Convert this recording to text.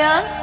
안녕.